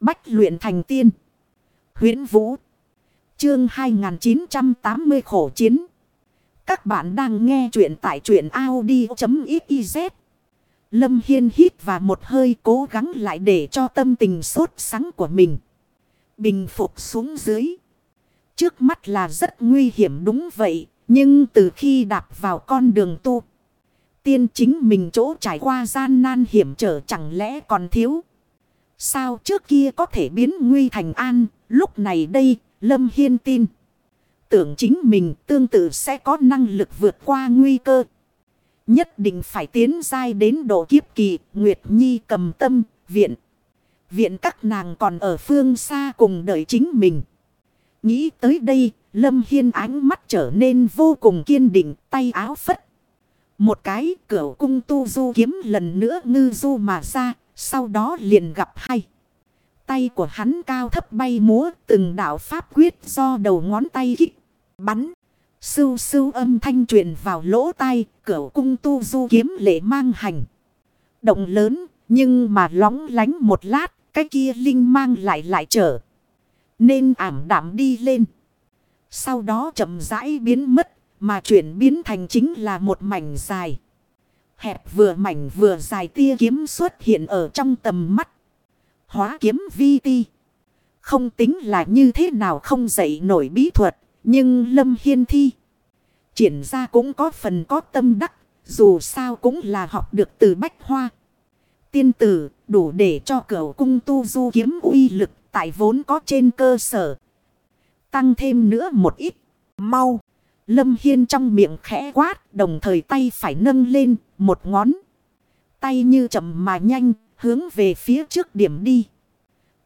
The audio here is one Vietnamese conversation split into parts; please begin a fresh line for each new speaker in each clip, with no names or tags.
Bách luyện thành tiên. huyễn Vũ. Chương 2980 khổ chiến. Các bạn đang nghe truyện tại truyện Audi.xyz. Lâm Hiên hít và một hơi cố gắng lại để cho tâm tình sốt sắng của mình. Bình phục xuống dưới. Trước mắt là rất nguy hiểm đúng vậy. Nhưng từ khi đạp vào con đường tu. Tiên chính mình chỗ trải qua gian nan hiểm trở chẳng lẽ còn thiếu. Sao trước kia có thể biến nguy thành an. Lúc này đây Lâm Hiên tin. Tưởng chính mình tương tự sẽ có năng lực vượt qua nguy cơ. Nhất định phải tiến dai đến độ kiếp kỳ. Nguyệt Nhi cầm tâm, viện. Viện các nàng còn ở phương xa cùng đợi chính mình. Nghĩ tới đây, Lâm Hiên ánh mắt trở nên vô cùng kiên định, tay áo phất. Một cái cửa cung tu du kiếm lần nữa ngư du mà ra, sau đó liền gặp hay. Tay của hắn cao thấp bay múa từng đạo pháp quyết do đầu ngón tay kích, bắn. Sưu sưu âm thanh truyền vào lỗ tai, cửa cung tu du kiếm lệ mang hành. Động lớn, nhưng mà lóng lánh một lát, cái kia linh mang lại lại trở. Nên ảm đạm đi lên. Sau đó chậm rãi biến mất, mà chuyển biến thành chính là một mảnh dài. Hẹp vừa mảnh vừa dài tia kiếm xuất hiện ở trong tầm mắt. Hóa kiếm vi ti. Không tính là như thế nào không dậy nổi bí thuật. Nhưng Lâm Hiên Thi. Triển ra cũng có phần có tâm đắc. Dù sao cũng là học được từ bách hoa. Tiên tử, đủ để cho cửa cung tu du kiếm uy lực tại vốn có trên cơ sở. Tăng thêm nữa một ít. Mau. Lâm Hiên trong miệng khẽ quát. Đồng thời tay phải nâng lên một ngón. Tay như chậm mà nhanh. Hướng về phía trước điểm đi.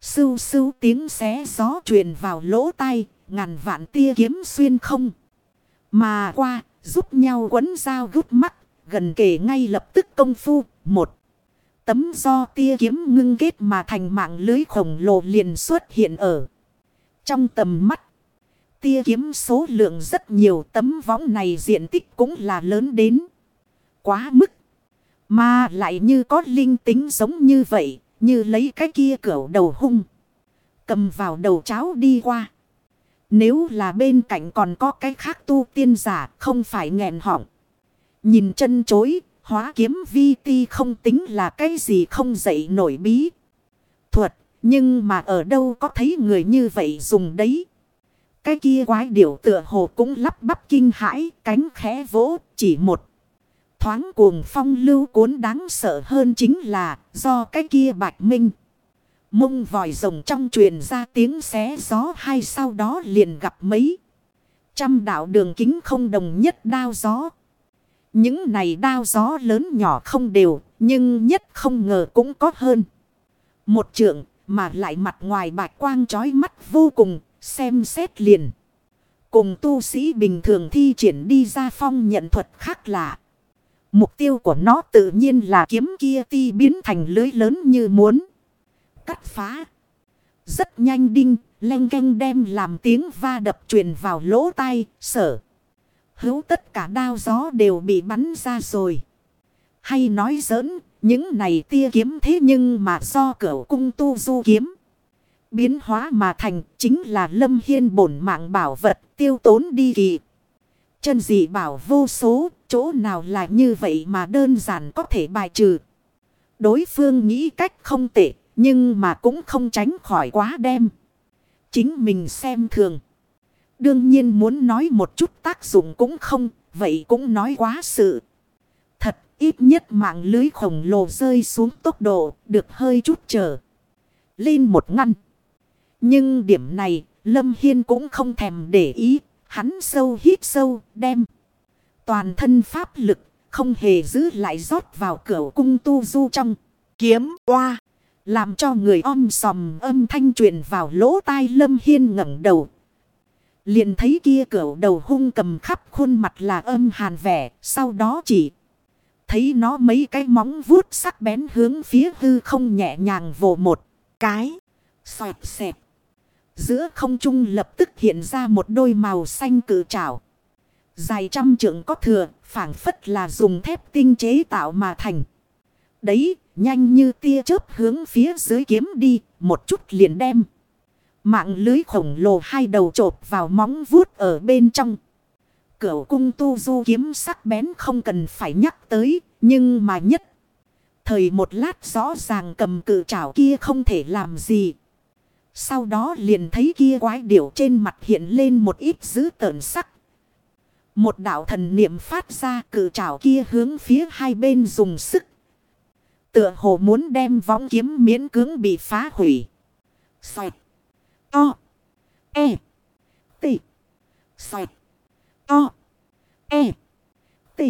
Sưu sưu tiếng xé gió truyền vào lỗ tai. Ngàn vạn tia kiếm xuyên không. Mà qua, giúp nhau quấn dao gút mắt. Gần kề ngay lập tức công phu. Một. Tấm do tia kiếm ngưng kết mà thành mạng lưới khổng lồ liền xuất hiện ở. Trong tầm mắt. Tia kiếm số lượng rất nhiều, tấm võng này diện tích cũng là lớn đến. Quá mức. Mà lại như có linh tính giống như vậy. Như lấy cái kia cửa đầu hung. Cầm vào đầu cháo đi qua. Nếu là bên cạnh còn có cái khác tu tiên giả không phải nghẹn họng. Nhìn chân chối Hóa kiếm vi ti không tính là cái gì không dậy nổi bí. Thuật, nhưng mà ở đâu có thấy người như vậy dùng đấy. Cái kia quái điểu tựa hồ cũng lắp bắp kinh hãi, cánh khẽ vỗ, chỉ một. Thoáng cuồng phong lưu cuốn đáng sợ hơn chính là do cái kia bạch minh. Mông vòi rồng trong truyền ra tiếng xé gió hay sau đó liền gặp mấy. Trăm đạo đường kính không đồng nhất đao gió. Những này đao gió lớn nhỏ không đều, nhưng nhất không ngờ cũng có hơn. Một trượng, mà lại mặt ngoài bạch quang trói mắt vô cùng, xem xét liền. Cùng tu sĩ bình thường thi triển đi ra phong nhận thuật khác lạ. Mục tiêu của nó tự nhiên là kiếm kia ti biến thành lưới lớn như muốn. Cắt phá. Rất nhanh đinh, len canh đem làm tiếng va đập truyền vào lỗ tai, sở hữu tất cả đao gió đều bị bắn ra rồi. Hay nói giỡn, những này tia kiếm thế nhưng mà do cửu cung tu du kiếm. Biến hóa mà thành chính là lâm hiên bổn mạng bảo vật tiêu tốn đi kỳ. Chân dị bảo vô số, chỗ nào là như vậy mà đơn giản có thể bài trừ. Đối phương nghĩ cách không tệ, nhưng mà cũng không tránh khỏi quá đem. Chính mình xem thường. Đương nhiên muốn nói một chút tác dụng cũng không, vậy cũng nói quá sự. Thật ít nhất mạng lưới khổng lồ rơi xuống tốc độ, được hơi chút chờ. Lên một ngăn. Nhưng điểm này, Lâm Hiên cũng không thèm để ý, hắn sâu hít sâu, đem. Toàn thân pháp lực, không hề giữ lại rót vào cửa cung tu du trong. Kiếm, oa, làm cho người om sòm âm thanh truyền vào lỗ tai Lâm Hiên ngẩng đầu, Liền thấy kia cửa đầu hung cầm khắp khuôn mặt là âm hàn vẻ. Sau đó chỉ thấy nó mấy cái móng vuốt sắc bén hướng phía hư không nhẹ nhàng vồ một cái. Xoẹt xẹp. Giữa không trung lập tức hiện ra một đôi màu xanh cử trảo. Dài trăm trượng có thừa, phản phất là dùng thép tinh chế tạo mà thành. đấy, nhanh như tia chớp hướng phía dưới kiếm đi, một chút liền đem. Mạng lưới khổng lồ hai đầu trộp vào móng vuốt ở bên trong. Cửu cung tu du kiếm sắc bén không cần phải nhắc tới, nhưng mà nhất. Thời một lát rõ ràng cầm cự trảo kia không thể làm gì. Sau đó liền thấy kia quái điểu trên mặt hiện lên một ít dữ tợn sắc. Một đạo thần niệm phát ra cử trảo kia hướng phía hai bên dùng sức. Tựa hồ muốn đem võng kiếm miễn cưỡng bị phá hủy. Xoẹt. To. E. T. Xoẹt. To. E. T.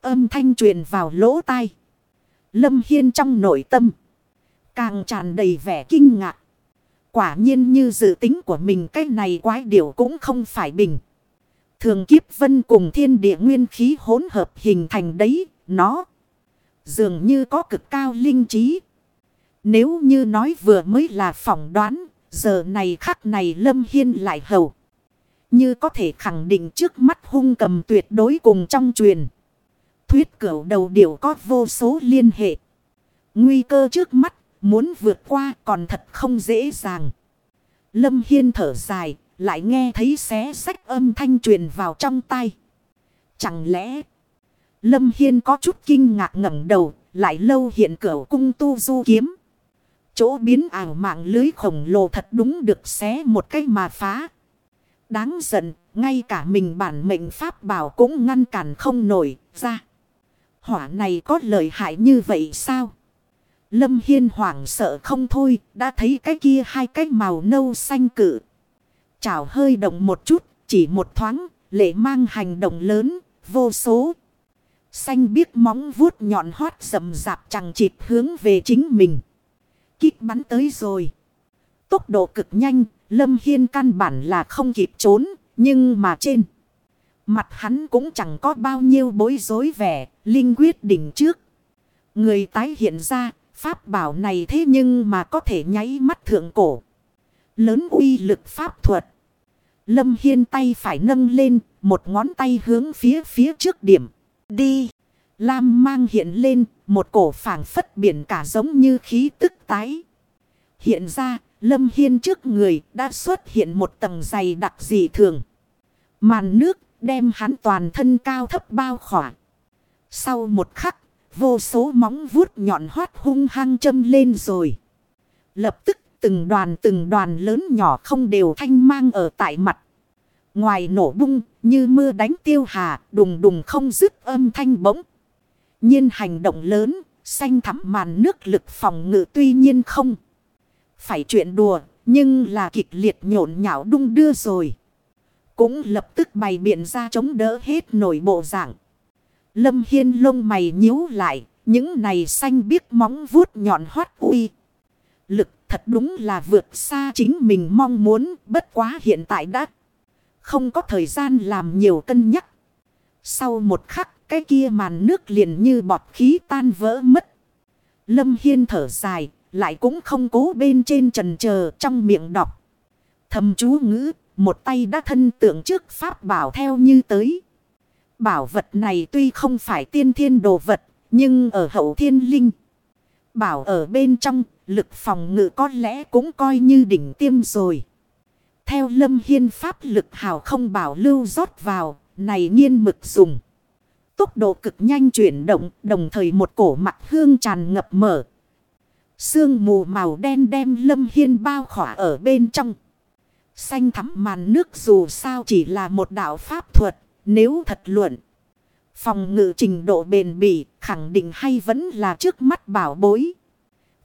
Âm thanh truyền vào lỗ tai. Lâm Hiên trong nội tâm. Càng tràn đầy vẻ kinh ngạc. Quả nhiên như dự tính của mình, cái này quái điều cũng không phải bình. Thường kiếp vân cùng thiên địa nguyên khí hỗn hợp hình thành đấy, nó dường như có cực cao linh trí. Nếu như nói vừa mới là phỏng đoán, giờ này khắc này Lâm Hiên lại hầu. Như có thể khẳng định trước mắt hung cầm tuyệt đối cùng trong truyền. Thuyết cửu đầu điểu có vô số liên hệ. Nguy cơ trước mắt, muốn vượt qua còn thật không dễ dàng. Lâm Hiên thở dài, lại nghe thấy xé sách âm thanh truyền vào trong tay. Chẳng lẽ... Lâm Hiên có chút kinh ngạc ngẩng đầu, lại lâu hiện cửa cung tu du kiếm. Chỗ biến ảo mạng lưới khổng lồ thật đúng được xé một cái mà phá. Đáng giận, ngay cả mình bản mệnh pháp bảo cũng ngăn cản không nổi ra. Hỏa này có lợi hại như vậy sao? Lâm Hiên hoảng sợ không thôi, đã thấy cái kia hai cái màu nâu xanh cự. Chảo hơi động một chút, chỉ một thoáng, lệ mang hành động lớn, vô số. Xanh biếc móng vuốt nhọn hót rầm rạp chẳng chịt hướng về chính mình. Kích bắn tới rồi. Tốc độ cực nhanh, Lâm Hiên căn bản là không kịp trốn, nhưng mà trên. Mặt hắn cũng chẳng có bao nhiêu bối rối vẻ, Linh quyết đỉnh trước. Người tái hiện ra, pháp bảo này thế nhưng mà có thể nháy mắt thượng cổ. Lớn uy lực pháp thuật. Lâm Hiên tay phải nâng lên, một ngón tay hướng phía phía trước điểm. Đi. Lam mang hiện lên, một cổ phảng phất biển cả giống như khí tức tái. Hiện ra, Lâm Hiên trước người đã xuất hiện một tầng dày đặc dị thường. Màn nước đem hắn toàn thân cao thấp bao khỏa. Sau một khắc, vô số móng vuốt nhọn hoắt hung hăng châm lên rồi. Lập tức từng đoàn từng đoàn lớn nhỏ không đều thanh mang ở tại mặt. Ngoài nổ bung như mưa đánh tiêu hà đùng đùng không dứt âm thanh bỗng. nhiên hành động lớn, xanh thắm màn nước lực phòng ngự tuy nhiên không. Phải chuyện đùa, nhưng là kịch liệt nhộn nhạo đung đưa rồi. Cũng lập tức bày biện ra chống đỡ hết nổi bộ dạng. Lâm Hiên lông mày nhíu lại, những này xanh biếc móng vuốt nhọn hoắt uy. Lực thật đúng là vượt xa chính mình mong muốn, bất quá hiện tại đã không có thời gian làm nhiều cân nhắc. Sau một khắc, cái kia màn nước liền như bọt khí tan vỡ mất. Lâm Hiên thở dài, lại cũng không cố bên trên trần chờ trong miệng đọc. Thầm chú ngữ, một tay đã thân tượng trước pháp bảo theo như tới. Bảo vật này tuy không phải tiên thiên đồ vật, nhưng ở hậu thiên linh. Bảo ở bên trong, lực phòng ngự có lẽ cũng coi như đỉnh tiêm rồi. Theo lâm hiên pháp lực hào không bảo lưu rót vào, này nhiên mực dùng. Tốc độ cực nhanh chuyển động, đồng thời một cổ mặt hương tràn ngập mở. Sương mù màu đen đem lâm hiên bao khỏa ở bên trong. Xanh thắm màn nước dù sao chỉ là một đạo pháp thuật, nếu thật luận. Phòng ngự trình độ bền bỉ khẳng định hay vẫn là trước mắt bảo bối.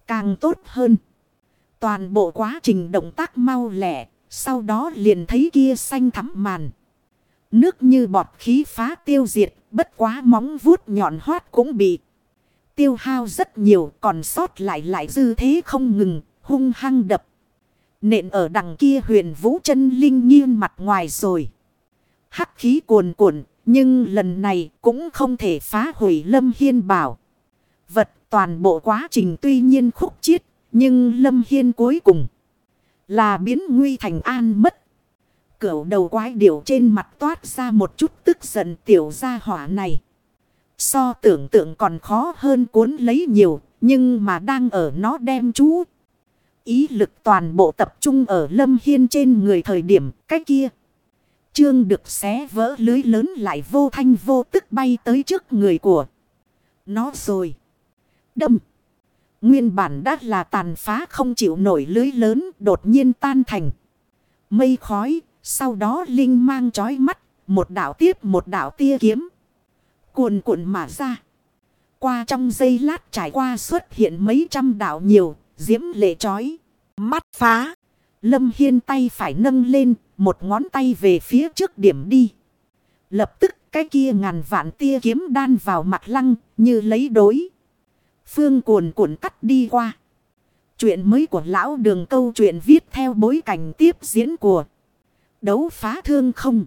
Càng tốt hơn. Toàn bộ quá trình động tác mau lẻ. Sau đó liền thấy kia xanh thắm màn. Nước như bọt khí phá tiêu diệt. Bất quá móng vuốt nhọn hoát cũng bị. Tiêu hao rất nhiều, còn sót lại lại dư thế không ngừng. Hung hăng đập. Nện ở đằng kia huyền vũ chân linh nghiêng mặt ngoài rồi. Hắc khí cuồn cuộn, nhưng lần này cũng không thể phá hủy Lâm Hiên bảo. Vật toàn bộ quá trình tuy nhiên khúc chiết. Nhưng Lâm Hiên cuối cùng là biến nguy thành an mất. Cửu đầu quái điểu trên mặt toát ra một chút tức giận tiểu gia hỏa này. So tưởng tượng còn khó hơn cuốn lấy nhiều. Nhưng mà đang ở nó đem chú. Ý lực toàn bộ tập trung ở lâm hiên trên người thời điểm, cái kia. Trương được xé vỡ lưới lớn lại vô thanh vô tức bay tới trước người của nó rồi. Đâm. Nguyên bản đã là tàn phá không chịu nổi lưới lớn đột nhiên tan thành. Mây khói, sau đó linh mang chói mắt, một đảo tiếp một đảo tia kiếm. Cuồn cuộn mà ra. Qua trong giây lát trải qua xuất hiện mấy trăm đảo nhiều, diễm lệ chói. Mắt phá. Lâm Hiên tay phải nâng lên, một ngón tay về phía trước điểm đi. Lập tức cái kia ngàn vạn tia kiếm đan vào mặt lăng, như lấy đối. Phương cuồn cuộn cắt đi qua. Chuyện mới của lão đường câu chuyện viết theo bối cảnh tiếp diễn của đấu phá thương không.